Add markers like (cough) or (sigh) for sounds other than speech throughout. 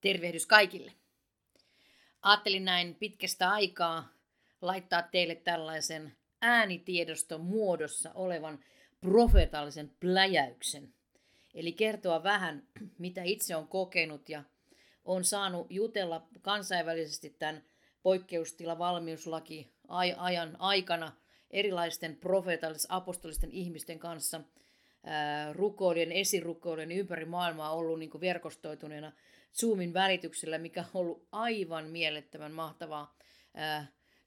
Tervehdys kaikille. Ajattelin näin pitkästä aikaa laittaa teille tällaisen äänitiedoston muodossa olevan profeetallisen pläjäyksen. Eli kertoa vähän, mitä itse on kokenut ja on saanut jutella kansainvälisesti tämän poikkeustila valmiuslaki ajan aikana erilaisten profeetallisten apostolisten ihmisten kanssa – rukoilijan, esirukoilijan ympäri maailmaa ollut niin verkostoituneena Zoomin välityksellä, mikä on ollut aivan mielettömän mahtavaa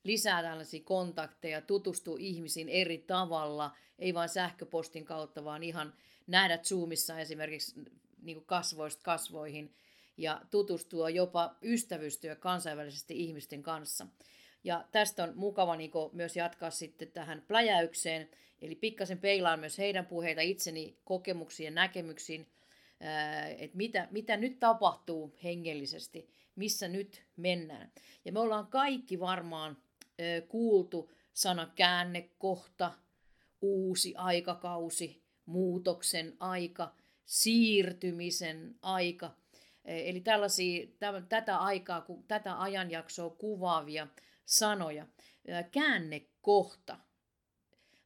lisää tällaisia kontakteja, tutustua ihmisiin eri tavalla, ei vain sähköpostin kautta, vaan ihan nähdä Zoomissa esimerkiksi niin kasvoista kasvoihin ja tutustua jopa ystävystyä kansainvälisesti ihmisten kanssa. Ja tästä on mukava niin myös jatkaa sitten tähän pläjäykseen, eli pikkasen peilaan myös heidän puheita itseni kokemuksiin ja näkemyksiin, että mitä, mitä nyt tapahtuu hengellisesti, missä nyt mennään. Ja me ollaan kaikki varmaan kuultu sana käännekohta, uusi aikakausi, muutoksen aika, siirtymisen aika. Eli tällaisia, tätä aikaa, tätä ajanjaksoa kuvaavia sanoja. Käännekohta.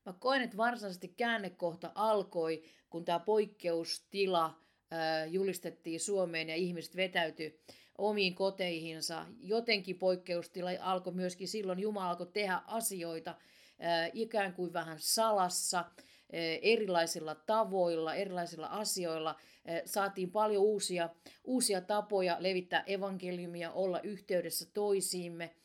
Mä koen, että varsinaisesti käännekohta alkoi, kun tämä poikkeustila julistettiin Suomeen ja ihmiset vetäytyi omiin koteihinsa. Jotenkin poikkeustila alkoi myöskin silloin, Jumala alkoi tehdä asioita ikään kuin vähän salassa, erilaisilla tavoilla, erilaisilla asioilla. Saatiin paljon uusia, uusia tapoja levittää evankeliumia, olla yhteydessä toisiimme –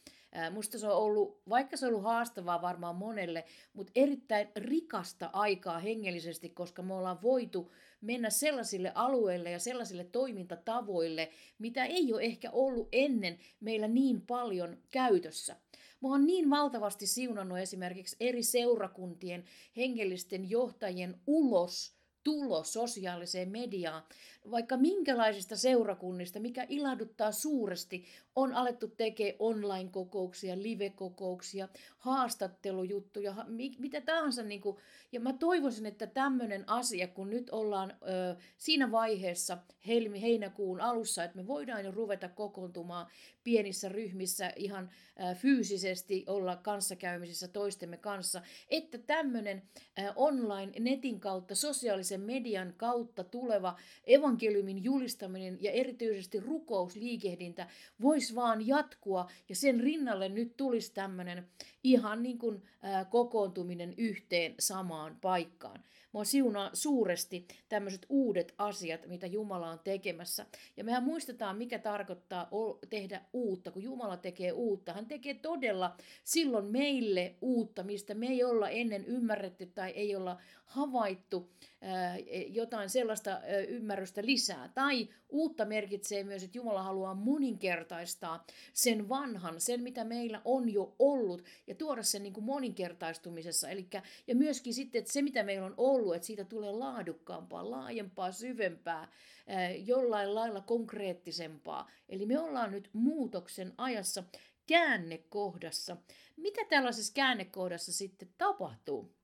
Musta se on ollut, vaikka se on ollut haastavaa varmaan monelle, mutta erittäin rikasta aikaa hengellisesti, koska me ollaan voitu mennä sellaisille alueille ja sellaisille toimintatavoille, mitä ei ole ehkä ollut ennen meillä niin paljon käytössä. Mä oon niin valtavasti siunannut esimerkiksi eri seurakuntien hengellisten johtajien ulos tulo sosiaaliseen mediaan, vaikka minkälaisista seurakunnista, mikä ilahduttaa suuresti, on alettu tekemään online-kokouksia, live-kokouksia, haastattelujuttuja, mitä tahansa. Niin kuin, ja mä toivoisin, että tämmöinen asia, kun nyt ollaan ö, siinä vaiheessa helmi, heinäkuun alussa, että me voidaan jo ruveta kokoontumaan pienissä ryhmissä ihan ö, fyysisesti olla kanssakäymisissä toistemme kanssa, että tämmöinen online netin kautta, sosiaalisen median kautta tuleva evankeliumin julistaminen ja erityisesti rukousliikehdintä voisi vaan jatkua ja sen rinnalle nyt tulisi tämmöinen ihan niin kuin ää, kokoontuminen yhteen samaan paikkaan. Mua siunaa suuresti tämmöiset uudet asiat, mitä Jumala on tekemässä. Ja mehän muistetaan, mikä tarkoittaa tehdä uutta. Kun Jumala tekee uutta, hän tekee todella silloin meille uutta, mistä me ei olla ennen ymmärretty tai ei olla havaittu jotain sellaista ymmärrystä lisää. Tai uutta merkitsee myös, että Jumala haluaa moninkertaistaa sen vanhan, sen mitä meillä on jo ollut, ja tuoda sen niin kuin moninkertaistumisessa. Elikkä, ja myöskin sitten, että se mitä meillä on ollut, että siitä tulee laadukkaampaa, laajempaa, syvempää, jollain lailla konkreettisempaa. Eli me ollaan nyt muutoksen ajassa käännekohdassa. Mitä tällaisessa käännekohdassa sitten tapahtuu?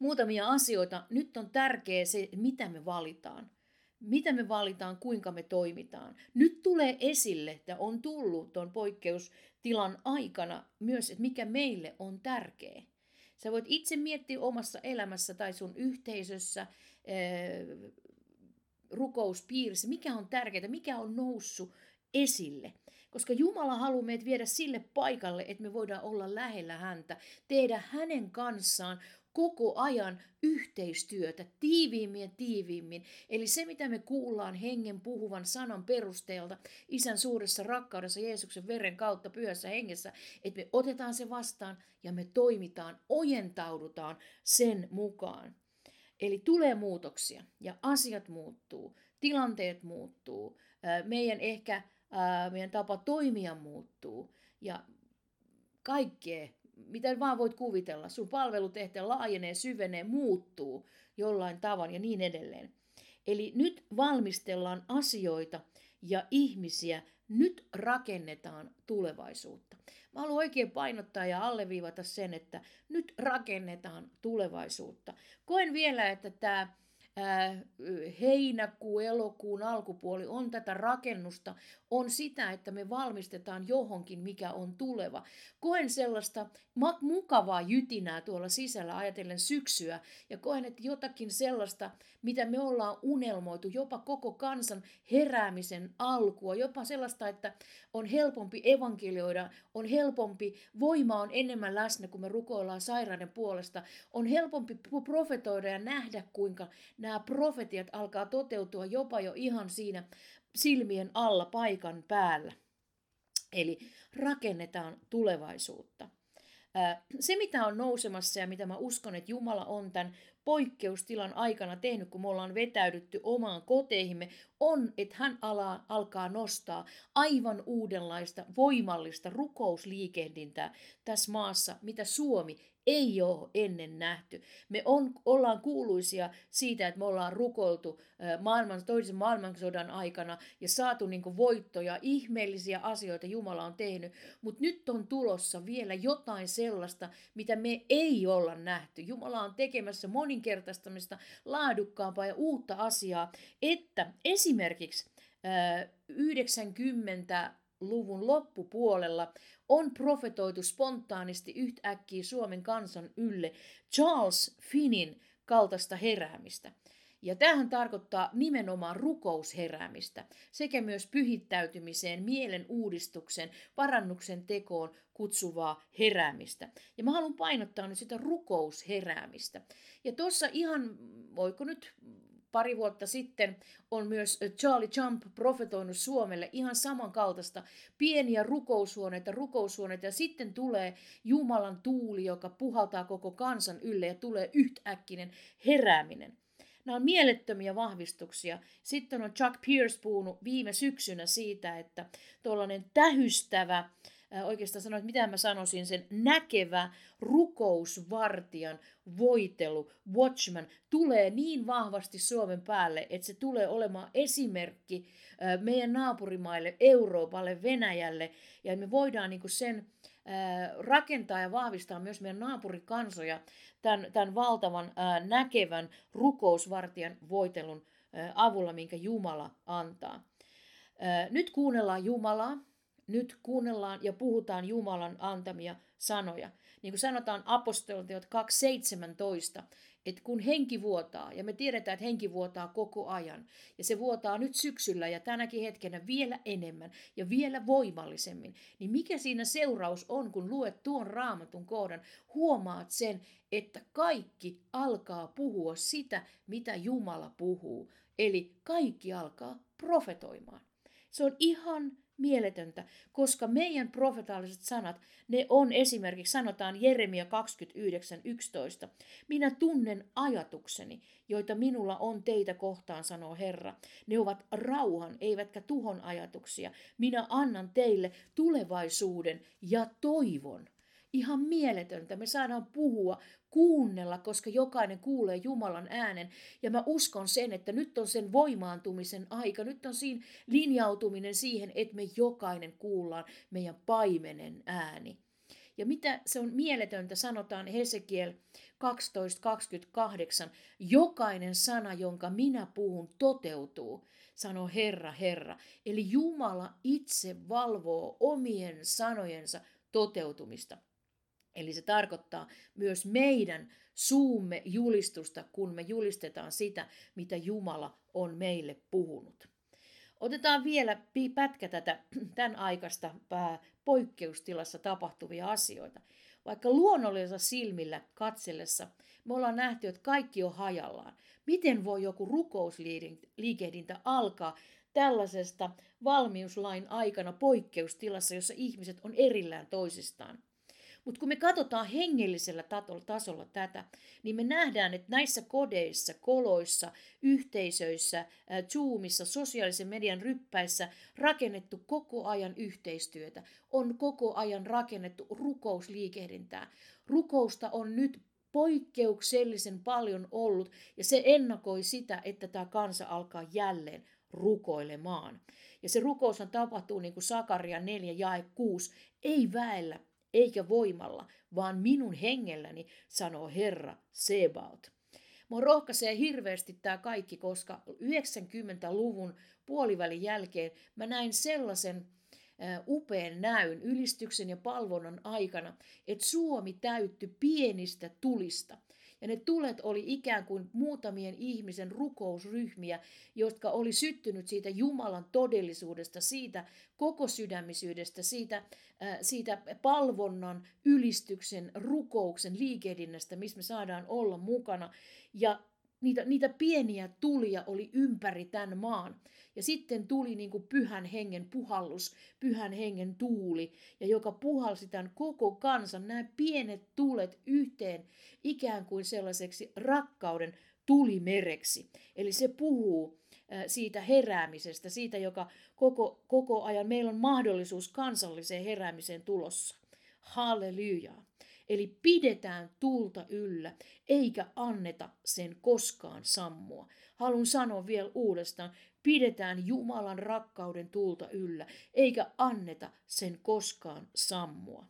Muutamia asioita. Nyt on tärkeää se, mitä me valitaan. Mitä me valitaan, kuinka me toimitaan. Nyt tulee esille, että on tullut tuon poikkeustilan aikana myös, että mikä meille on tärkeä. Sä voit itse miettiä omassa elämässä tai sun yhteisössä, rukouspiirissä, mikä on tärkeää, mikä on noussut esille. Koska Jumala haluaa meidät viedä sille paikalle, että me voidaan olla lähellä häntä, tehdä hänen kanssaan koko ajan yhteistyötä tiiviimmin ja tiiviimmin. Eli se, mitä me kuullaan hengen puhuvan sanan perusteelta, isän suuressa rakkaudessa Jeesuksen veren kautta pyhässä hengessä, että me otetaan se vastaan ja me toimitaan, ojentaudutaan sen mukaan. Eli tulee muutoksia ja asiat muuttuu, tilanteet muuttuu, meidän ehkä meidän tapa toimia muuttuu ja kaikkea mitä vaan voit kuvitella. Sun palvelutehtävä laajenee, syvenee, muuttuu jollain tavan ja niin edelleen. Eli nyt valmistellaan asioita ja ihmisiä, nyt rakennetaan tulevaisuutta. Mä haluan oikein painottaa ja alleviivata sen, että nyt rakennetaan tulevaisuutta. Koen vielä, että tämä heinäkuu, elokuun alkupuoli on tätä rakennusta, on sitä, että me valmistetaan johonkin, mikä on tuleva. Koen sellaista mukavaa jytinää tuolla sisällä ajatellen syksyä ja koen, että jotakin sellaista, mitä me ollaan unelmoitu, jopa koko kansan heräämisen alkua, jopa sellaista, että on helpompi evankelioida, on helpompi, voima on enemmän läsnä, kun me rukoillaan sairaiden puolesta, on helpompi profetoida ja nähdä, kuinka nämä profetiat alkaa toteutua jopa jo ihan siinä silmien alla paikan päällä. Eli rakennetaan tulevaisuutta. Se, mitä on nousemassa ja mitä mä uskon, että Jumala on tämän poikkeustilan aikana tehnyt, kun me ollaan vetäydytty omaan koteihimme, on, että hän ala, alkaa nostaa aivan uudenlaista voimallista rukousliikehdintää tässä maassa, mitä Suomi ei ole ennen nähty. Me on, ollaan kuuluisia siitä, että me ollaan rukoiltu maailman, toisen maailmansodan aikana ja saatu niin voittoja, ihmeellisiä asioita Jumala on tehnyt, mutta nyt on tulossa vielä jotain sellaista, mitä me ei olla nähty. Jumala on tekemässä moninkertaistamista, laadukkaampaa ja uutta asiaa, että esimerkiksi 90 luvun loppupuolella on profetoitu spontaanisti yhtäkkiä Suomen kansan ylle Charles Finnin kaltaista heräämistä. Ja tähän tarkoittaa nimenomaan rukousheräämistä sekä myös pyhittäytymiseen, mielen uudistuksen, parannuksen tekoon kutsuvaa heräämistä. Ja mä haluan painottaa nyt sitä rukousheräämistä. Ja tuossa ihan, voiko nyt pari vuotta sitten on myös Charlie Jump profetoinut Suomelle ihan samankaltaista pieniä rukoushuoneita, rukoushuoneita ja sitten tulee Jumalan tuuli, joka puhaltaa koko kansan ylle ja tulee yhtäkkinen herääminen. Nämä on mielettömiä vahvistuksia. Sitten on Chuck Pierce puhunut viime syksynä siitä, että tuollainen tähystävä oikeastaan sanoa, että mitä mä sanoisin, sen näkevä rukousvartijan voitelu, watchman, tulee niin vahvasti Suomen päälle, että se tulee olemaan esimerkki meidän naapurimaille, Euroopalle, Venäjälle, ja me voidaan niin sen rakentaa ja vahvistaa myös meidän naapurikansoja tämän, tämän valtavan näkevän rukousvartijan voitelun avulla, minkä Jumala antaa. Nyt kuunnellaan Jumalaa, nyt kuunnellaan ja puhutaan Jumalan antamia sanoja. Niin kuin sanotaan apostolteot 2.17, että kun henki vuotaa, ja me tiedetään, että henki vuotaa koko ajan, ja se vuotaa nyt syksyllä ja tänäkin hetkenä vielä enemmän ja vielä voimallisemmin, niin mikä siinä seuraus on, kun luet tuon raamatun kohdan, huomaat sen, että kaikki alkaa puhua sitä, mitä Jumala puhuu. Eli kaikki alkaa profetoimaan. Se on ihan mieletöntä, koska meidän profetaaliset sanat, ne on esimerkiksi, sanotaan Jeremia 29.11. Minä tunnen ajatukseni, joita minulla on teitä kohtaan, sanoo Herra. Ne ovat rauhan, eivätkä tuhon ajatuksia. Minä annan teille tulevaisuuden ja toivon. Ihan mieletöntä. Me saadaan puhua kuunnella, koska jokainen kuulee Jumalan äänen. Ja mä uskon sen, että nyt on sen voimaantumisen aika. Nyt on siinä linjautuminen siihen, että me jokainen kuullaan meidän paimenen ääni. Ja mitä se on mieletöntä, sanotaan Hesekiel 12.28. Jokainen sana, jonka minä puhun, toteutuu, sanoo Herra, Herra. Eli Jumala itse valvoo omien sanojensa toteutumista. Eli se tarkoittaa myös meidän suumme julistusta, kun me julistetaan sitä, mitä Jumala on meille puhunut. Otetaan vielä pätkä tätä (clears throat) tämän aikaista poikkeustilassa tapahtuvia asioita. Vaikka luonnollisella silmillä katsellessa me ollaan nähty, että kaikki on hajallaan. Miten voi joku rukousliikehdintä alkaa tällaisesta valmiuslain aikana poikkeustilassa, jossa ihmiset on erillään toisistaan? Mutta kun me katsotaan hengellisellä tasolla tätä, niin me nähdään, että näissä kodeissa, koloissa, yhteisöissä, Zoomissa, sosiaalisen median ryppäissä rakennettu koko ajan yhteistyötä. On koko ajan rakennettu rukousliikehdintää. Rukousta on nyt poikkeuksellisen paljon ollut ja se ennakoi sitä, että tämä kansa alkaa jälleen rukoilemaan. Ja se rukous tapahtuu niin kuin Sakaria 4 jae 6, ei väellä eikä voimalla, vaan minun hengelläni, sanoo Herra Sebaot. Mua rohkaisee hirveästi tämä kaikki, koska 90-luvun puolivälin jälkeen mä näin sellaisen upean näyn ylistyksen ja palvonnan aikana, että Suomi täytty pienistä tulista – ja ne tulet oli ikään kuin muutamien ihmisen rukousryhmiä, jotka oli syttynyt siitä Jumalan todellisuudesta, siitä koko sydämisyydestä, siitä, äh, siitä palvonnan, ylistyksen, rukouksen, liikehdinnästä, missä me saadaan olla mukana. Ja niitä, niitä pieniä tulia oli ympäri tämän maan. Ja sitten tuli niin kuin pyhän hengen puhallus, pyhän hengen tuuli, ja joka puhalsi tämän koko kansan, nämä pienet tulet yhteen ikään kuin sellaiseksi rakkauden tulimereksi. Eli se puhuu siitä heräämisestä, siitä, joka koko, koko ajan meillä on mahdollisuus kansalliseen heräämiseen tulossa. Hallelujaa. Eli pidetään tulta yllä, eikä anneta sen koskaan sammua. Haluan sanoa vielä uudestaan, pidetään Jumalan rakkauden tulta yllä, eikä anneta sen koskaan sammua.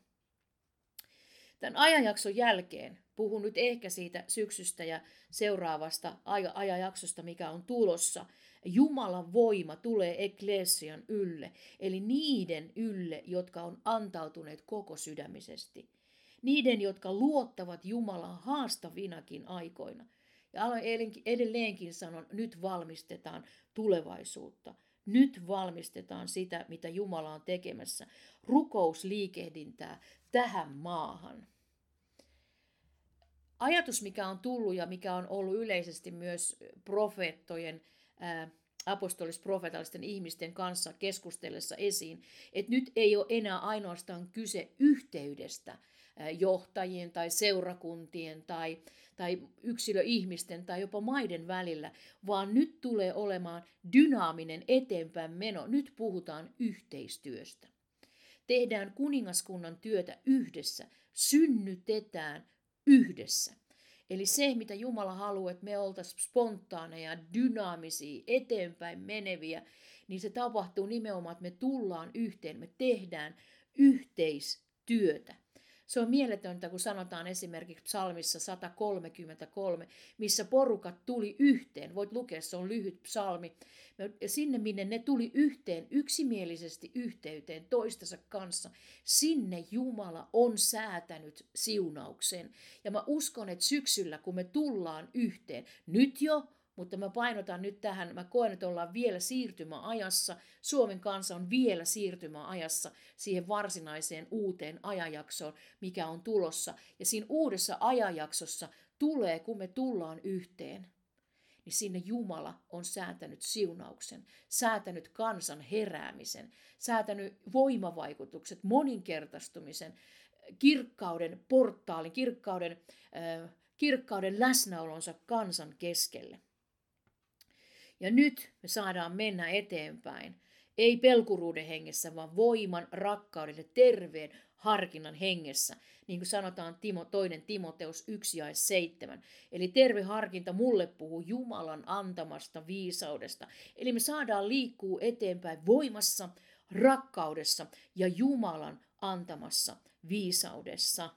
Tämän ajanjakson jälkeen puhun nyt ehkä siitä syksystä ja seuraavasta ajanjaksosta, mikä on tulossa. Jumalan voima tulee eklesian ylle, eli niiden ylle, jotka on antautuneet koko sydämisesti. Niiden, jotka luottavat Jumalan haastavinakin aikoina. Ja edelleenkin sanon, nyt valmistetaan tulevaisuutta. Nyt valmistetaan sitä, mitä Jumala on tekemässä. Rukousliikehdintää tähän maahan. Ajatus, mikä on tullut ja mikä on ollut yleisesti myös profeettojen, apostolis-profeetallisten ihmisten kanssa keskustellessa esiin, että nyt ei ole enää ainoastaan kyse yhteydestä johtajien tai seurakuntien tai, tai yksilöihmisten tai jopa maiden välillä, vaan nyt tulee olemaan dynaaminen eteenpäin meno. Nyt puhutaan yhteistyöstä. Tehdään kuningaskunnan työtä yhdessä, synnytetään yhdessä. Eli se, mitä Jumala haluaa, että me oltaisiin spontaaneja, dynaamisia, eteenpäin meneviä, niin se tapahtuu nimenomaan, että me tullaan yhteen, me tehdään yhteistyötä. Se on mieletöntä, kun sanotaan esimerkiksi psalmissa 133, missä porukat tuli yhteen. Voit lukea, se on lyhyt psalmi. Sinne, minne ne tuli yhteen, yksimielisesti yhteyteen toistensa kanssa, sinne Jumala on säätänyt siunauksen. Ja mä uskon, että syksyllä, kun me tullaan yhteen, nyt jo mutta mä painotan nyt tähän, mä koen, että ollaan vielä siirtymäajassa. Suomen kansa on vielä siirtymäajassa siihen varsinaiseen uuteen ajanjaksoon, mikä on tulossa. Ja siinä uudessa ajanjaksossa tulee, kun me tullaan yhteen, niin sinne Jumala on säätänyt siunauksen, säätänyt kansan heräämisen, säätänyt voimavaikutukset, moninkertaistumisen, kirkkauden portaalin, kirkkauden, äh, kirkkauden läsnäolonsa kansan keskelle. Ja nyt me saadaan mennä eteenpäin. Ei pelkuruuden hengessä, vaan voiman, rakkauden ja terveen harkinnan hengessä. Niin kuin sanotaan Timo, toinen Timoteus 1 ja 7. Eli terve harkinta mulle puhuu Jumalan antamasta viisaudesta. Eli me saadaan liikkuu eteenpäin voimassa, rakkaudessa ja Jumalan antamassa viisaudessa.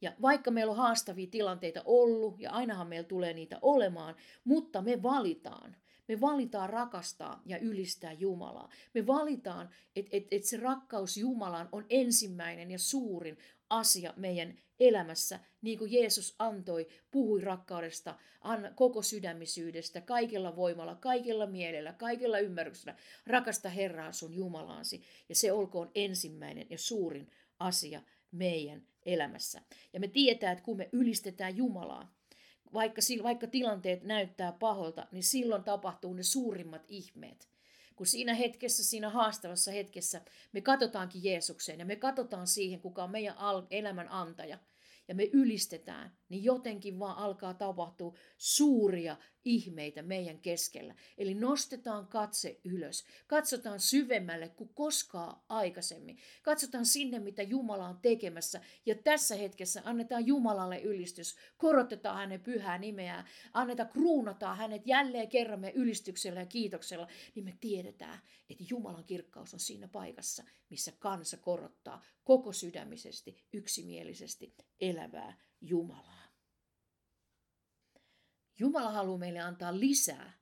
Ja vaikka meillä on haastavia tilanteita ollut, ja ainahan meillä tulee niitä olemaan, mutta me valitaan. Me valitaan rakastaa ja ylistää Jumalaa. Me valitaan, että et, et se rakkaus Jumalaan on ensimmäinen ja suurin asia meidän elämässä, niin kuin Jeesus antoi, puhui rakkaudesta, anna koko sydämisyydestä, kaikella voimalla, kaikella mielellä, kaikella ymmärryksellä. Rakasta Herraa sun Jumalaansi, ja se olkoon ensimmäinen ja suurin asia meidän elämässä. Ja me tietää, että kun me ylistetään Jumalaa, vaikka, vaikka tilanteet näyttää paholta, niin silloin tapahtuu ne suurimmat ihmeet. Kun siinä hetkessä, siinä haastavassa hetkessä, me katsotaankin Jeesukseen ja me katsotaan siihen, kuka on meidän elämän antaja – ja me ylistetään, niin jotenkin vaan alkaa tapahtua suuria ihmeitä meidän keskellä. Eli nostetaan katse ylös. Katsotaan syvemmälle kuin koskaan aikaisemmin. Katsotaan sinne, mitä Jumala on tekemässä. Ja tässä hetkessä annetaan Jumalalle ylistys. Korotetaan hänen pyhää nimeään. Annetaan, kruunataan hänet jälleen kerran me ylistyksellä ja kiitoksella. Niin me tiedetään, että Jumalan kirkkaus on siinä paikassa, missä kansa korottaa koko sydämisesti, yksimielisesti elävää Jumalaa. Jumala haluaa meille antaa lisää.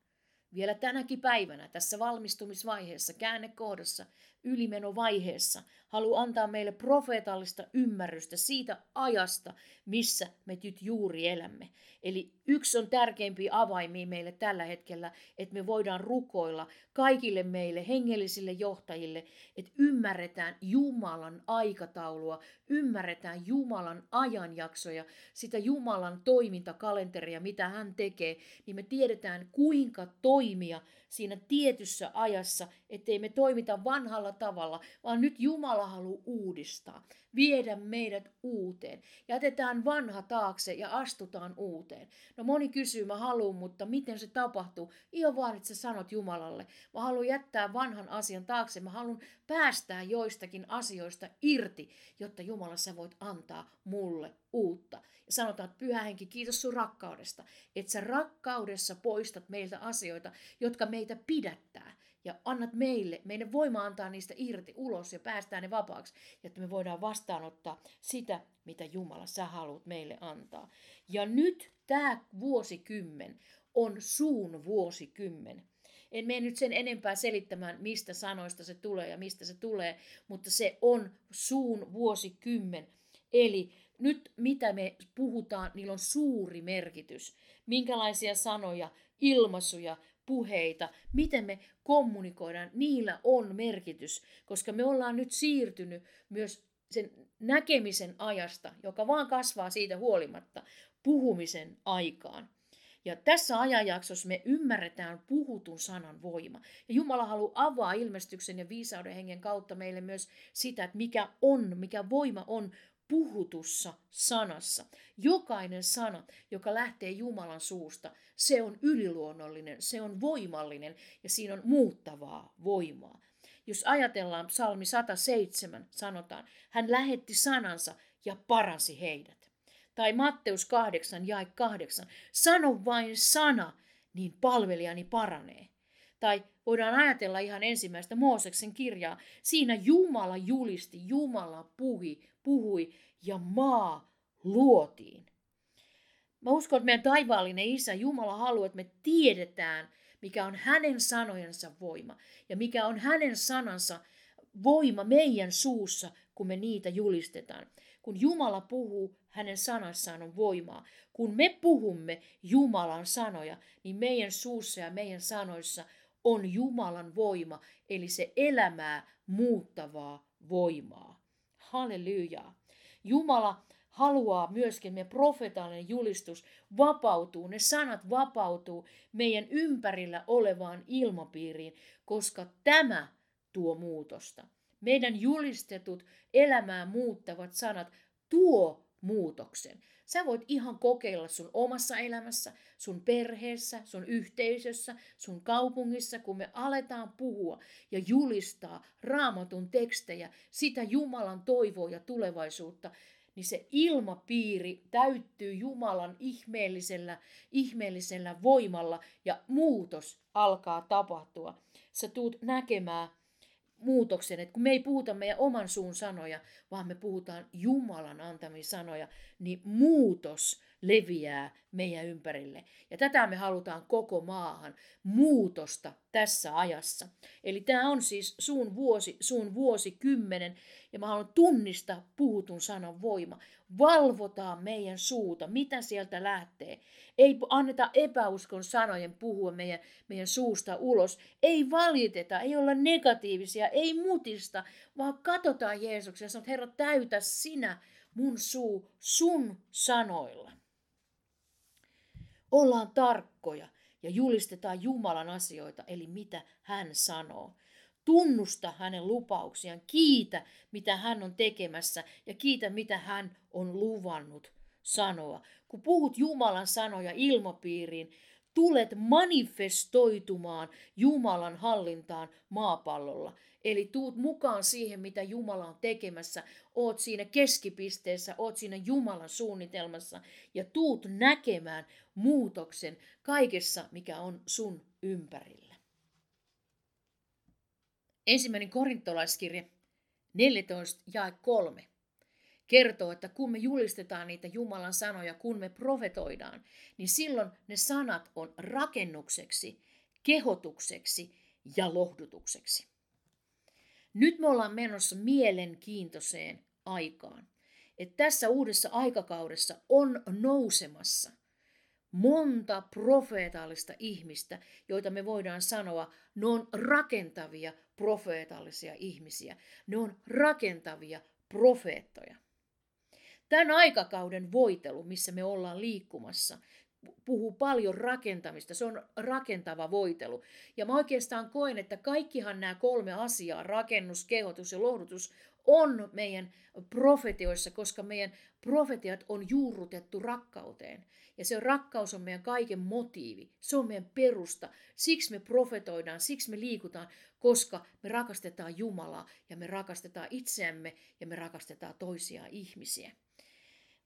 Vielä tänäkin päivänä, tässä valmistumisvaiheessa, käännekohdassa, ylimenovaiheessa, haluaa antaa meille profeetallista ymmärrystä siitä ajasta, missä me nyt juuri elämme. Eli yksi on tärkeimpiä avaimia meille tällä hetkellä, että me voidaan rukoilla kaikille meille, hengellisille johtajille, että ymmärretään Jumalan aikataulua, ymmärretään Jumalan ajanjaksoja, sitä Jumalan toimintakalenteria, mitä hän tekee, niin me tiedetään kuinka toimia siinä tietyssä ajassa, ettei me toimita vanhalla tavalla, vaan nyt Jumala haluaa uudistaa, viedä meidät uuteen. Jätetään vanha taakse ja astutaan uuteen. No moni kysyy, mä haluan, mutta miten se tapahtuu? Ihan vaan, että sä sanot Jumalalle. Mä haluan jättää vanhan asian taakse. Mä haluan päästää joistakin asioista irti, jotta Jumala sä voit antaa mulle uutta. Ja sanotaan, että pyhä henki, kiitos sun rakkaudesta. Että sä rakkaudessa poistat meiltä asioita, jotka meitä pidättää. Ja annat meille, meidän voima antaa niistä irti ulos ja päästään ne vapaaksi, jotta me voidaan vastaanottaa sitä, mitä Jumala sä haluat meille antaa. Ja nyt tämä vuosikymmen on suun vuosikymmen. En mene nyt sen enempää selittämään, mistä sanoista se tulee ja mistä se tulee, mutta se on suun vuosikymmen. Eli nyt mitä me puhutaan, niillä on suuri merkitys. Minkälaisia sanoja, ilmaisuja, puheita, miten me kommunikoidaan, niillä on merkitys, koska me ollaan nyt siirtynyt myös sen näkemisen ajasta, joka vaan kasvaa siitä huolimatta, puhumisen aikaan. Ja tässä ajanjaksossa me ymmärretään puhutun sanan voima. Ja Jumala haluaa avaa ilmestyksen ja viisauden hengen kautta meille myös sitä, että mikä on, mikä voima on puhutussa sanassa. Jokainen sana, joka lähtee Jumalan suusta, se on yliluonnollinen, se on voimallinen ja siinä on muuttavaa voimaa. Jos ajatellaan psalmi 107, sanotaan, hän lähetti sanansa ja paransi heidät. Tai Matteus 8, jae 8, sano vain sana, niin palvelijani paranee. Tai voidaan ajatella ihan ensimmäistä Mooseksen kirjaa. Siinä Jumala julisti, Jumala puhi, puhui ja maa luotiin. Mä uskon, että meidän taivaallinen Isä, Jumala haluaa, että me tiedetään, mikä on hänen sanojensa voima ja mikä on hänen sanansa voima meidän suussa, kun me niitä julistetaan. Kun Jumala puhuu, hänen sanassaan on voimaa. Kun me puhumme Jumalan sanoja, niin meidän suussa ja meidän sanoissa on Jumalan voima, eli se elämää muuttavaa voimaa. Halleluja. Jumala haluaa myöskin meidän profetaalinen julistus vapautuu, ne sanat vapautuu meidän ympärillä olevaan ilmapiiriin, koska tämä tuo muutosta. Meidän julistetut elämää muuttavat sanat tuo muutoksen. Sä voit ihan kokeilla sun omassa elämässä, sun perheessä, sun yhteisössä, sun kaupungissa, kun me aletaan puhua ja julistaa raamatun tekstejä, sitä Jumalan toivoa ja tulevaisuutta, niin se ilmapiiri täyttyy Jumalan ihmeellisellä, ihmeellisellä voimalla ja muutos alkaa tapahtua. Sä tuut näkemään muutoksen, että kun me ei puhuta meidän oman suun sanoja, vaan me puhutaan Jumalan antamia sanoja, niin muutos leviää meidän ympärille. Ja tätä me halutaan koko maahan, muutosta tässä ajassa. Eli tämä on siis suun vuosi, suun vuosikymmenen, ja mä haluan tunnistaa puhutun sanan voima. Valvotaan meidän suuta, mitä sieltä lähtee. Ei anneta epäuskon sanojen puhua meidän, meidän suusta ulos. Ei valiteta, ei olla negatiivisia, ei mutista, vaan katsotaan Jeesuksen ja sanoo, Herra, täytä sinä mun suu sun sanoilla. Ollaan tarkkoja ja julistetaan Jumalan asioita, eli mitä hän sanoo. Tunnusta hänen lupauksiaan, kiitä mitä hän on tekemässä ja kiitä mitä hän on luvannut sanoa. Kun puhut Jumalan sanoja ilmapiiriin, tulet manifestoitumaan Jumalan hallintaan maapallolla. Eli tuut mukaan siihen, mitä Jumala on tekemässä. Oot siinä keskipisteessä, oot siinä Jumalan suunnitelmassa ja tuut näkemään muutoksen kaikessa, mikä on sun ympärillä. Ensimmäinen korintolaiskirje 14 ja 3. kertoo, että kun me julistetaan niitä Jumalan sanoja, kun me profetoidaan, niin silloin ne sanat on rakennukseksi, kehotukseksi ja lohdutukseksi. Nyt me ollaan menossa mielenkiintoiseen aikaan. Että tässä uudessa aikakaudessa on nousemassa monta profeetallista ihmistä, joita me voidaan sanoa, ne on rakentavia profeetallisia ihmisiä. Ne on rakentavia profeettoja. Tämän aikakauden voitelu, missä me ollaan liikkumassa, puhuu paljon rakentamista. Se on rakentava voitelu. Ja mä oikeastaan koen, että kaikkihan nämä kolme asiaa, rakennus, kehotus ja lohdutus, on meidän profetioissa, koska meidän profetiat on juurrutettu rakkauteen. Ja se rakkaus on meidän kaiken motiivi, se on meidän perusta. Siksi me profetoidaan, siksi me liikutaan, koska me rakastetaan Jumalaa ja me rakastetaan itseämme ja me rakastetaan toisia ihmisiä.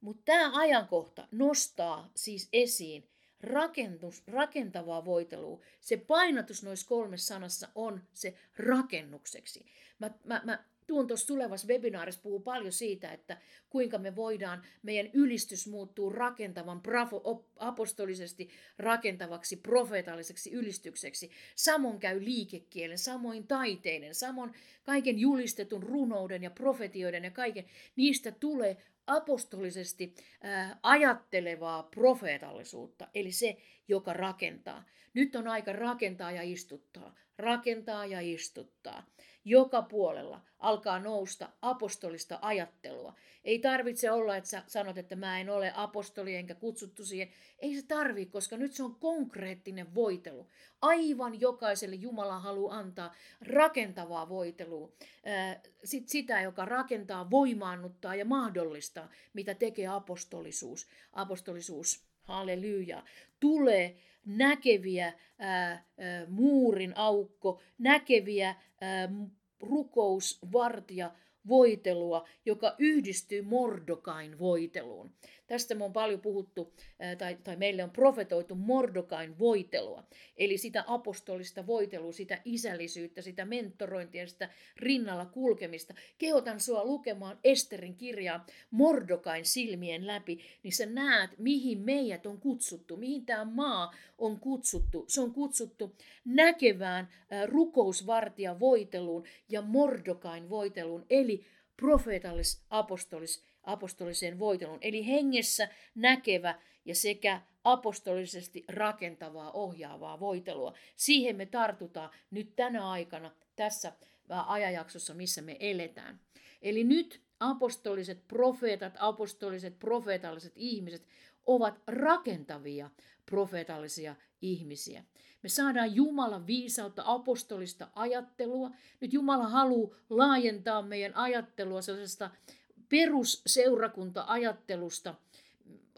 Mutta tämä ajankohta nostaa siis esiin rakentus, rakentavaa voitelua. Se painotus noissa kolmessa sanassa on se rakennukseksi. Mä, mä, mä tuun tuossa tulevassa webinaarissa puhuu paljon siitä, että kuinka me voidaan, meidän ylistys muuttuu rakentavan, bravo, apostolisesti rakentavaksi, profeetalliseksi ylistykseksi. Samoin käy liikekielen, samoin taiteiden, samoin kaiken julistetun runouden ja profetioiden ja kaiken. Niistä tulee apostolisesti ajattelevaa profeetallisuutta, eli se, joka rakentaa. Nyt on aika rakentaa ja istuttaa, rakentaa ja istuttaa joka puolella alkaa nousta apostolista ajattelua. Ei tarvitse olla, että sä sanot, että mä en ole apostoli enkä kutsuttu siihen. Ei se tarvi, koska nyt se on konkreettinen voitelu. Aivan jokaiselle Jumala haluaa antaa rakentavaa voitelua. Sit sitä, joka rakentaa, voimaannuttaa ja mahdollistaa, mitä tekee apostolisuus. Apostolisuus, halleluja, tulee näkeviä ää, muurin aukko, näkeviä ää, rukousvartija voitelua, joka yhdistyy Mordokain voiteluun. Tästä me on paljon puhuttu, tai, tai meille on profetoitu Mordokain voitelua, eli sitä apostolista voitelua, sitä isällisyyttä, sitä mentorointia, sitä rinnalla kulkemista. Kehotan sua lukemaan Esterin kirjaa Mordokain silmien läpi, niin sä näet, mihin meidät on kutsuttu, mihin tämä maa on kutsuttu. Se on kutsuttu näkevään rukousvartija voiteluun ja Mordokain voiteluun, eli profeetallis apostolis apostoliseen voiteluun. Eli hengessä näkevä ja sekä apostolisesti rakentavaa, ohjaavaa voitelua. Siihen me tartutaan nyt tänä aikana, tässä ajanjaksossa, missä me eletään. Eli nyt apostoliset profeetat, apostoliset profeetalliset ihmiset ovat rakentavia profeetallisia ihmisiä. Me saadaan Jumalan viisautta, apostolista ajattelua. Nyt Jumala haluaa laajentaa meidän ajattelua sellaisesta perusseurakunta-ajattelusta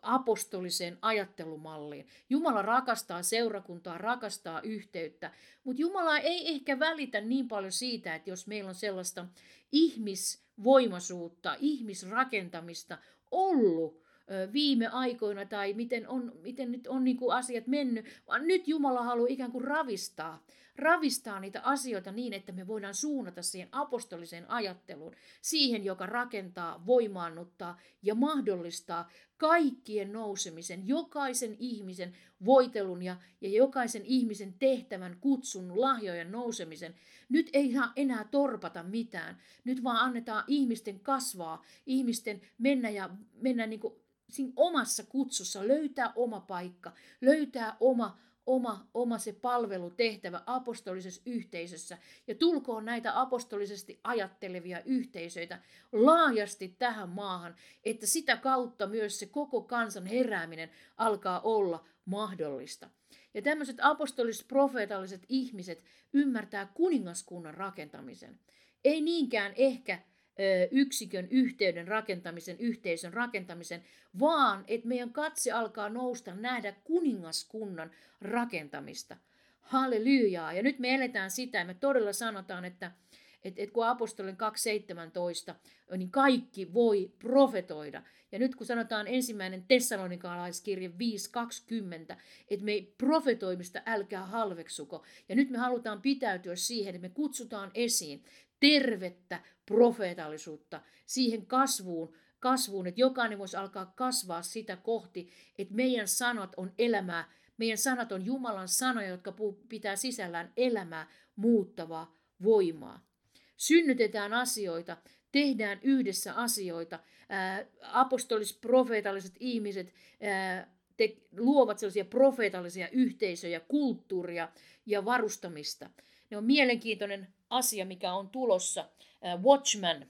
apostoliseen ajattelumalliin. Jumala rakastaa seurakuntaa, rakastaa yhteyttä, mutta Jumala ei ehkä välitä niin paljon siitä, että jos meillä on sellaista ihmisvoimaisuutta, ihmisrakentamista ollut viime aikoina tai miten, on, miten nyt on niin kuin asiat mennyt, vaan nyt Jumala haluaa ikään kuin ravistaa, ravistaa niitä asioita niin, että me voidaan suunnata siihen apostoliseen ajatteluun, siihen, joka rakentaa, voimaannuttaa ja mahdollistaa kaikkien nousemisen, jokaisen ihmisen voitelun ja, ja jokaisen ihmisen tehtävän, kutsun, lahjojen nousemisen. Nyt ei saa enää torpata mitään. Nyt vaan annetaan ihmisten kasvaa, ihmisten mennä ja mennä niin kuin siinä omassa kutsussa, löytää oma paikka, löytää oma, oma, oma se palvelutehtävä apostolisessa yhteisössä ja tulkoon näitä apostolisesti ajattelevia yhteisöitä laajasti tähän maahan, että sitä kautta myös se koko kansan herääminen alkaa olla mahdollista. Ja tämmöiset apostoliset profeetalliset ihmiset ymmärtää kuningaskunnan rakentamisen. Ei niinkään ehkä yksikön, yhteyden rakentamisen, yhteisön rakentamisen, vaan että meidän katse alkaa nousta nähdä kuningaskunnan rakentamista. Hallelujaa. Ja nyt me eletään sitä ja me todella sanotaan, että, että, että kun apostolin 2.17, niin kaikki voi profetoida. Ja nyt kun sanotaan ensimmäinen Tessalonikaalaiskirje 5.20, että me profetoimista älkää halveksuko. Ja nyt me halutaan pitäytyä siihen, että me kutsutaan esiin tervettä profeetallisuutta, siihen kasvuun, kasvuun, että jokainen voisi alkaa kasvaa sitä kohti, että meidän sanat on elämää, meidän sanat on Jumalan sanoja, jotka pitää sisällään elämää, muuttavaa voimaa. Synnytetään asioita, tehdään yhdessä asioita. Apostolis, profeetalliset ihmiset te, luovat sellaisia profeetallisia yhteisöjä, kulttuuria ja varustamista. Ne on mielenkiintoinen asia, mikä on tulossa. Watchman,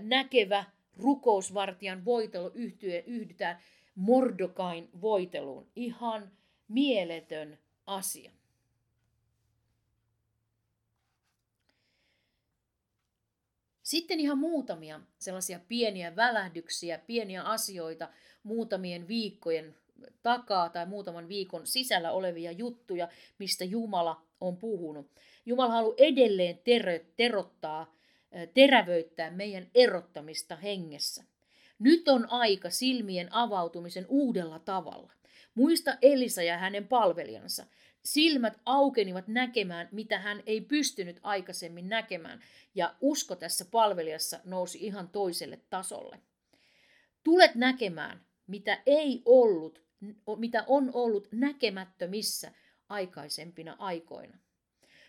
näkevä rukousvartijan voitelu yhdytään Mordokain voiteluun. Ihan mieletön asia. Sitten ihan muutamia sellaisia pieniä välähdyksiä, pieniä asioita muutamien viikkojen takaa tai muutaman viikon sisällä olevia juttuja, mistä Jumala on puhunut. Jumala haluaa edelleen ter- terottaa, terävöittää meidän erottamista hengessä. Nyt on aika silmien avautumisen uudella tavalla. Muista Elisa ja hänen palvelijansa. Silmät aukenivat näkemään, mitä hän ei pystynyt aikaisemmin näkemään, ja usko tässä palvelijassa nousi ihan toiselle tasolle. Tulet näkemään, mitä ei ollut, mitä on ollut näkemättömissä aikaisempina aikoina.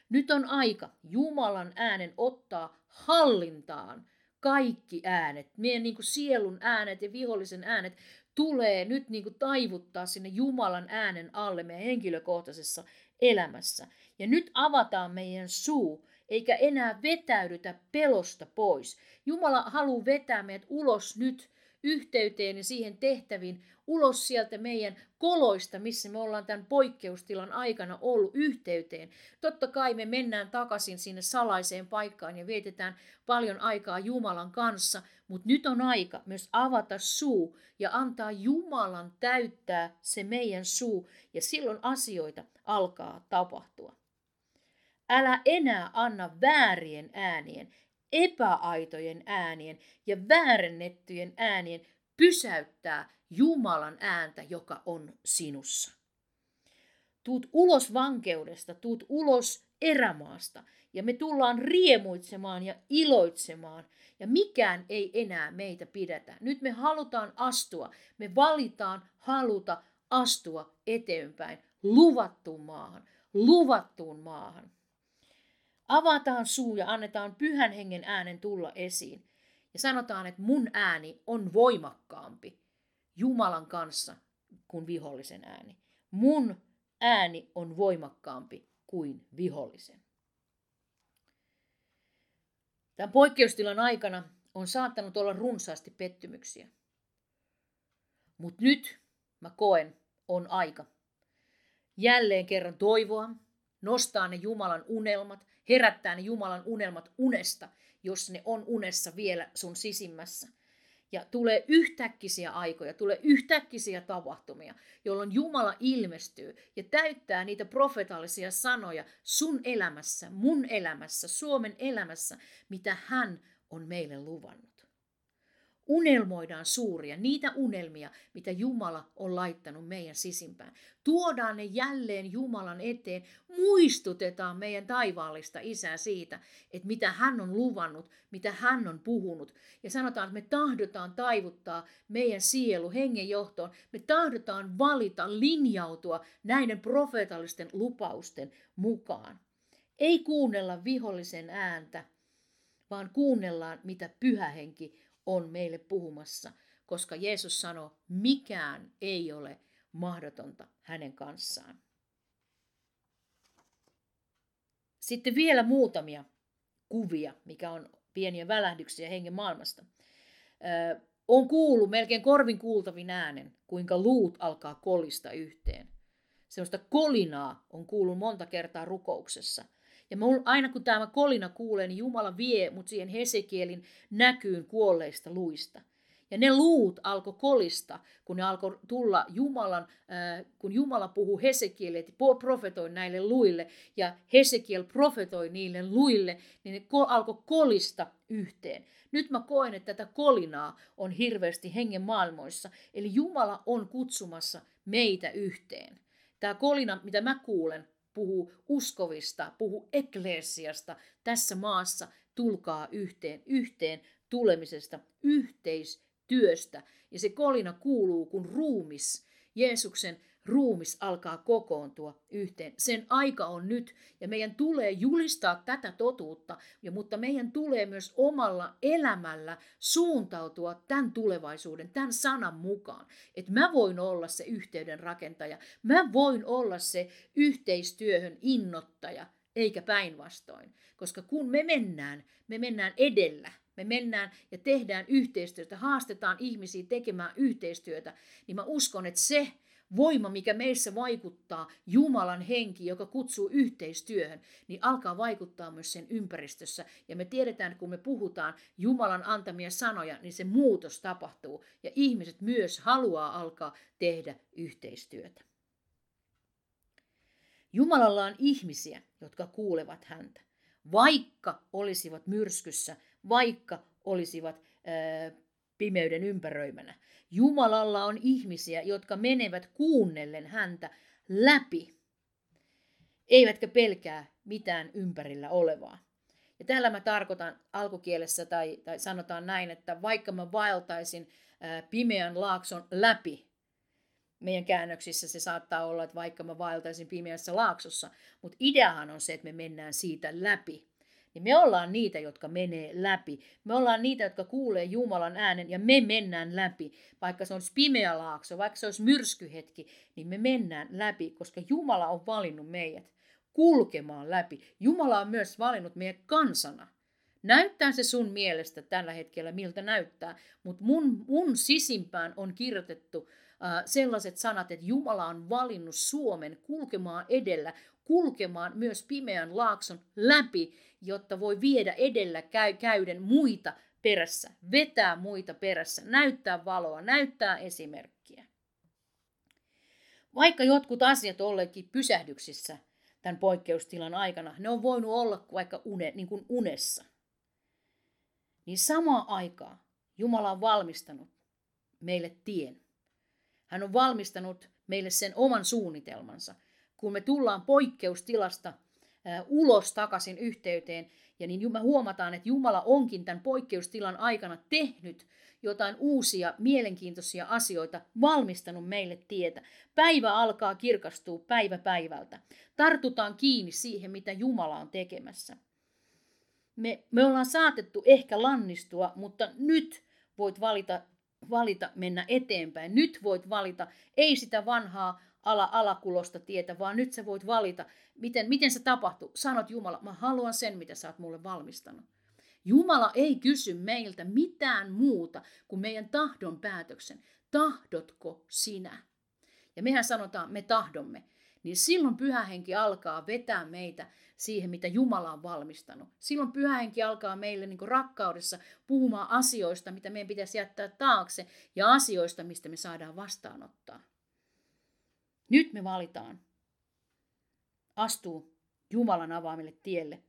Nyt on aika Jumalan äänen ottaa hallintaan kaikki äänet, meidän niin kuin sielun äänet ja vihollisen äänet tulee nyt niin kuin taivuttaa sinne Jumalan äänen alle meidän henkilökohtaisessa elämässä. Ja nyt avataan meidän suu, eikä enää vetäydytä pelosta pois. Jumala haluaa vetää meidät ulos nyt yhteyteen ja siihen tehtäviin, ulos sieltä meidän koloista, missä me ollaan tämän poikkeustilan aikana ollut yhteyteen. Totta kai me mennään takaisin sinne salaiseen paikkaan ja vietetään paljon aikaa Jumalan kanssa, mutta nyt on aika myös avata suu ja antaa Jumalan täyttää se meidän suu ja silloin asioita alkaa tapahtua. Älä enää anna väärien äänien, epäaitojen äänien ja väärennettyjen äänien pysäyttää Jumalan ääntä, joka on sinussa. Tuut ulos vankeudesta, tuut ulos erämaasta ja me tullaan riemuitsemaan ja iloitsemaan ja mikään ei enää meitä pidetä. Nyt me halutaan astua, me valitaan haluta astua eteenpäin luvattuun maahan, luvattuun maahan. Avataan suu ja annetaan pyhän hengen äänen tulla esiin. Ja sanotaan, että mun ääni on voimakkaampi Jumalan kanssa kuin vihollisen ääni. Mun ääni on voimakkaampi kuin vihollisen. Tämän poikkeustilan aikana on saattanut olla runsaasti pettymyksiä. Mutta nyt mä koen, on aika. Jälleen kerran toivoa, nostaa ne Jumalan unelmat, herättää ne Jumalan unelmat unesta, jos ne on unessa vielä sun sisimmässä. Ja tulee yhtäkkisiä aikoja, tulee yhtäkkisiä tapahtumia, jolloin Jumala ilmestyy ja täyttää niitä profetallisia sanoja sun elämässä, mun elämässä, Suomen elämässä, mitä hän on meille luvannut unelmoidaan suuria, niitä unelmia, mitä Jumala on laittanut meidän sisimpään. Tuodaan ne jälleen Jumalan eteen, muistutetaan meidän taivaallista isää siitä, että mitä hän on luvannut, mitä hän on puhunut. Ja sanotaan, että me tahdotaan taivuttaa meidän sielu hengenjohtoon, me tahdotaan valita, linjautua näiden profeetallisten lupausten mukaan. Ei kuunnella vihollisen ääntä, vaan kuunnellaan, mitä pyhä henki on meille puhumassa, koska Jeesus sanoi, mikään ei ole mahdotonta hänen kanssaan. Sitten vielä muutamia kuvia, mikä on pieniä välähdyksiä hengen maailmasta. On kuullut melkein korvin kuultavin äänen, kuinka luut alkaa kolista yhteen. Sellaista kolinaa on kuullut monta kertaa rukouksessa. Ja mulla, aina kun tämä kolina kuulee, niin Jumala vie mut siihen Hesekielin näkyyn kuolleista luista. Ja ne luut alkoi kolista, kun ne alkoi tulla Jumalan, äh, kun Jumala puhuu Hesekielille, että profetoi näille luille, ja Hesekiel profetoi niille luille, niin ne alkoi kolista yhteen. Nyt mä koen, että tätä kolinaa on hirveästi hengen maailmoissa, eli Jumala on kutsumassa meitä yhteen. Tämä kolina, mitä mä kuulen, puhuu uskovista, puhuu ekleesiasta tässä maassa. Tulkaa yhteen, yhteen tulemisesta, yhteis työstä. Ja se kolina kuuluu, kun ruumis, Jeesuksen ruumis alkaa kokoontua yhteen. Sen aika on nyt ja meidän tulee julistaa tätä totuutta, ja, mutta meidän tulee myös omalla elämällä suuntautua tämän tulevaisuuden, tämän sanan mukaan. Että mä voin olla se yhteyden rakentaja, mä voin olla se yhteistyöhön innottaja, eikä päinvastoin. Koska kun me mennään, me mennään edellä, me mennään ja tehdään yhteistyötä, haastetaan ihmisiä tekemään yhteistyötä, niin mä uskon, että se voima, mikä meissä vaikuttaa, Jumalan henki, joka kutsuu yhteistyöhön, niin alkaa vaikuttaa myös sen ympäristössä. Ja me tiedetään, että kun me puhutaan Jumalan antamia sanoja, niin se muutos tapahtuu. Ja ihmiset myös haluaa alkaa tehdä yhteistyötä. Jumalalla on ihmisiä, jotka kuulevat häntä, vaikka olisivat myrskyssä, vaikka olisivat ää, pimeyden ympäröimänä. Jumalalla on ihmisiä, jotka menevät kuunnellen häntä läpi, eivätkä pelkää mitään ympärillä olevaa. Ja tällä mä tarkoitan alkukielessä, tai, tai sanotaan näin, että vaikka mä vaeltaisin pimeän laakson läpi, meidän käännöksissä se saattaa olla, että vaikka mä vaeltaisin pimeässä laaksossa, mutta ideahan on se, että me mennään siitä läpi niin me ollaan niitä, jotka menee läpi. Me ollaan niitä, jotka kuulee Jumalan äänen ja me mennään läpi. Vaikka se olisi pimeä laakso, vaikka se olisi myrskyhetki, niin me mennään läpi, koska Jumala on valinnut meidät kulkemaan läpi. Jumala on myös valinnut meidät kansana. Näyttää se sun mielestä tällä hetkellä, miltä näyttää, mutta mun, mun sisimpään on kirjoitettu äh, sellaiset sanat, että Jumala on valinnut Suomen kulkemaan edellä, kulkemaan myös pimeän laakson läpi jotta voi viedä edellä käy, käyden muita perässä, vetää muita perässä, näyttää valoa, näyttää esimerkkiä. Vaikka jotkut asiat olleetkin pysähdyksissä tämän poikkeustilan aikana, ne on voinut olla vaikka une, niin kuin unessa. Niin samaan aikaan Jumala on valmistanut meille tien. Hän on valmistanut meille sen oman suunnitelmansa. Kun me tullaan poikkeustilasta ulos takaisin yhteyteen. Ja niin me huomataan, että Jumala onkin tämän poikkeustilan aikana tehnyt jotain uusia, mielenkiintoisia asioita, valmistanut meille tietä. Päivä alkaa kirkastua päivä päivältä. Tartutaan kiinni siihen, mitä Jumala on tekemässä. Me, me ollaan saatettu ehkä lannistua, mutta nyt voit valita, valita mennä eteenpäin. Nyt voit valita ei sitä vanhaa ala, alakulosta tietä, vaan nyt sä voit valita, miten, miten se tapahtuu. Sanot Jumala, mä haluan sen, mitä sä oot mulle valmistanut. Jumala ei kysy meiltä mitään muuta kuin meidän tahdon päätöksen. Tahdotko sinä? Ja mehän sanotaan, me tahdomme. Niin silloin pyhähenki alkaa vetää meitä siihen, mitä Jumala on valmistanut. Silloin pyhähenki alkaa meille niin rakkaudessa puhumaan asioista, mitä meidän pitäisi jättää taakse, ja asioista, mistä me saadaan vastaanottaa. Nyt me valitaan astuu Jumalan avaamille tielle,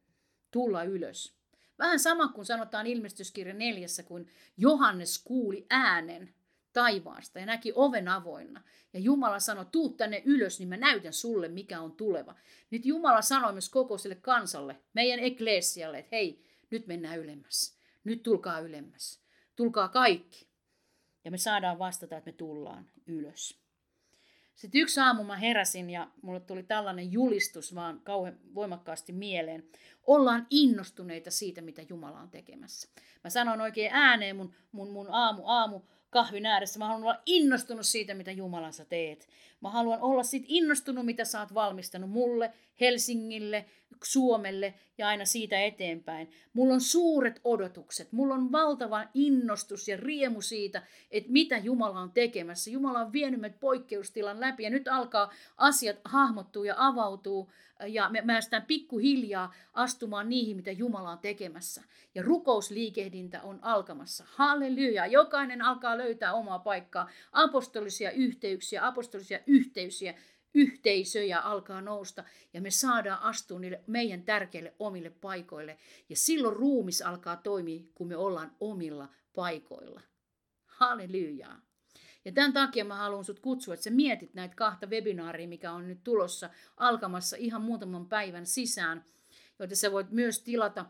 tulla ylös. Vähän sama kuin sanotaan ilmestyskirja neljässä, kun Johannes kuuli äänen taivaasta ja näki oven avoinna. Ja Jumala sanoi, tuu tänne ylös, niin mä näytän sulle, mikä on tuleva. Nyt Jumala sanoi myös koko sille kansalle, meidän ekleesialle, että hei, nyt mennään ylemmäs. Nyt tulkaa ylemmäs. Tulkaa kaikki. Ja me saadaan vastata, että me tullaan ylös. Sitten yksi aamu mä heräsin ja mulle tuli tällainen julistus vaan kauhean voimakkaasti mieleen. Ollaan innostuneita siitä, mitä Jumala on tekemässä. Mä sanoin oikein ääneen mun, mun, mun aamu, aamu kahvin ääressä. Mä haluan olla innostunut siitä, mitä Jumala sä teet. Mä haluan olla siitä innostunut, mitä sä oot valmistanut mulle, Helsingille, Suomelle ja aina siitä eteenpäin. Mulla on suuret odotukset. Mulla on valtava innostus ja riemu siitä, että mitä Jumala on tekemässä. Jumala on vienyt meidät poikkeustilan läpi ja nyt alkaa asiat hahmottua ja avautuu ja me päästään pikkuhiljaa astumaan niihin, mitä Jumala on tekemässä. Ja rukousliikehdintä on alkamassa. Halleluja! Jokainen alkaa löytää omaa paikkaa. Apostolisia yhteyksiä, apostolisia yhteyksiä, yhteisöjä alkaa nousta ja me saadaan astua niille meidän tärkeille omille paikoille. Ja silloin ruumis alkaa toimia, kun me ollaan omilla paikoilla. Halleluja! Ja tämän takia mä haluan sut kutsua, että sä mietit näitä kahta webinaaria, mikä on nyt tulossa alkamassa ihan muutaman päivän sisään, joita sä voit myös tilata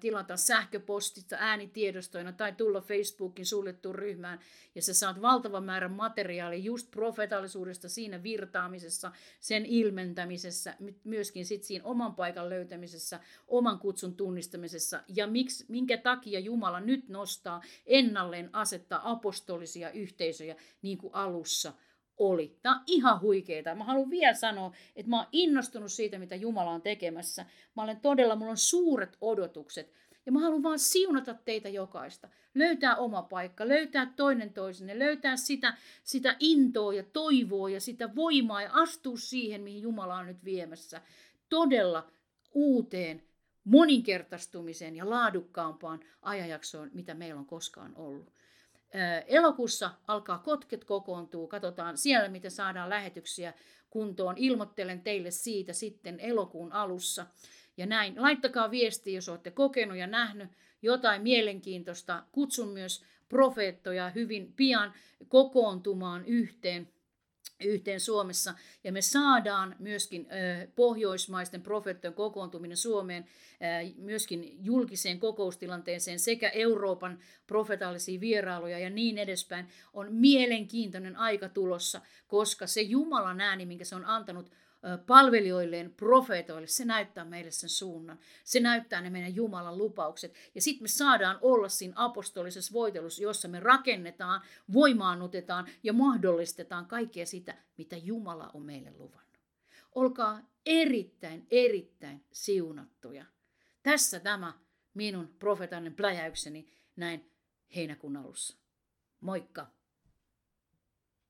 tilata sähköpostista äänitiedostoina tai tulla Facebookin suljettuun ryhmään. Ja sä saat valtavan määrän materiaalia just profetallisuudesta siinä virtaamisessa, sen ilmentämisessä, myöskin sit siinä oman paikan löytämisessä, oman kutsun tunnistamisessa ja miksi, minkä takia Jumala nyt nostaa ennalleen asettaa apostolisia yhteisöjä niin kuin alussa – oli. Tämä on ihan huikeeta. Mä haluan vielä sanoa, että mä oon innostunut siitä, mitä Jumala on tekemässä. Mä olen todella, mulla on suuret odotukset. Ja mä haluan vaan siunata teitä jokaista. Löytää oma paikka, löytää toinen toisenne, löytää sitä, sitä intoa ja toivoa ja sitä voimaa ja astua siihen, mihin Jumala on nyt viemässä. Todella uuteen moninkertaistumiseen ja laadukkaampaan ajanjaksoon, mitä meillä on koskaan ollut. Elokuussa alkaa Kotket kokoontuu, katsotaan siellä, miten saadaan lähetyksiä kuntoon. Ilmoittelen teille siitä sitten elokuun alussa. Ja näin, laittakaa viesti, jos olette kokenut ja nähnyt jotain mielenkiintoista. Kutsun myös profeettoja hyvin pian kokoontumaan yhteen yhteen Suomessa. Ja me saadaan myöskin pohjoismaisten profeettojen kokoontuminen Suomeen myöskin julkiseen kokoustilanteeseen sekä Euroopan profetaalisiin vierailuja ja niin edespäin. On mielenkiintoinen aika tulossa, koska se Jumalan ääni, minkä se on antanut palvelijoilleen, profeetoille, se näyttää meille sen suunnan. Se näyttää ne meidän Jumalan lupaukset. Ja sitten me saadaan olla siinä apostolisessa voitelussa, jossa me rakennetaan, voimaannutetaan ja mahdollistetaan kaikkea sitä, mitä Jumala on meille luvannut. Olkaa erittäin, erittäin siunattuja. Tässä tämä minun profetainen pläjäykseni näin heinäkuun alussa. Moikka!